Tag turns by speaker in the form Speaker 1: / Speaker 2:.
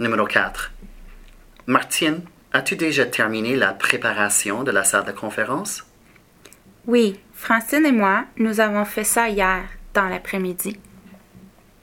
Speaker 1: Numéro 4. Martine, as-tu déjà terminé la préparation de la salle de conférence?
Speaker 2: Oui, Francine et moi, nous avons fait ça hier, dans l'après-midi.